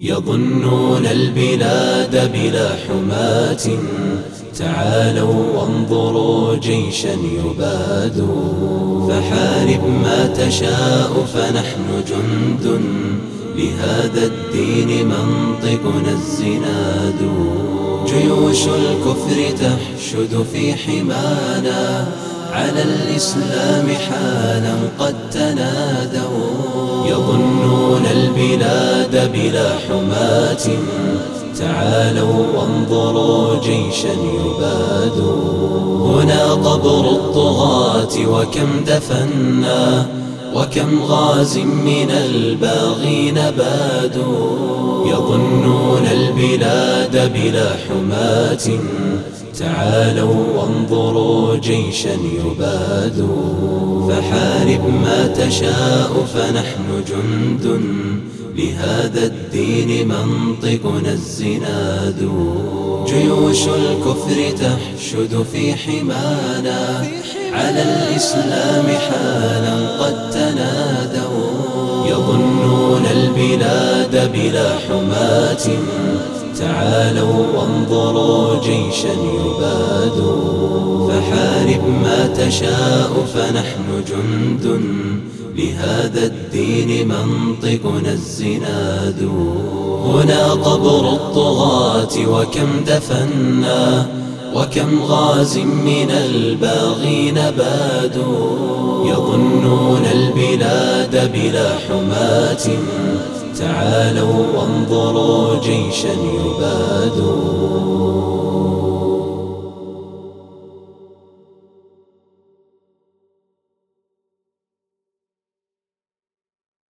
يظنون البلاد بلا حماة. تعالوا وانظروا جيشا يباد. فحارب ما تشاء فنحن جند. لهذا الدين منطقنا الزناد. جيوش الكفر تحشد في حمانا. على الإسلام حالا قد تنادوا. البلاد بلا حماة. تعالوا وانظروا جيشا يباد. هنا قبر الطغاة وكم دفنا وكم غاز من الباغين بادوا يظنون البلاد بلا حماة. تعالوا وانظروا جيشا يباد. فحارب ما تشاء فنحن جند. لهذا الدين منطقنا الزناد. جيوش الكفر تحشد في حمانا. على الإسلام حالا قد تنادوا. يظنون البلاد بلا حماة. تعالوا وانظروا جيشا يباد فحارب ما تشاء فنحن جند لهذا الدين منطقنا الزناد. هنا قبر الطغاة وكم دفنا وكم غاز من الباغين بادوا. يظنون البلاد بلا حماة. تعالوا وانظروا جيشا يباد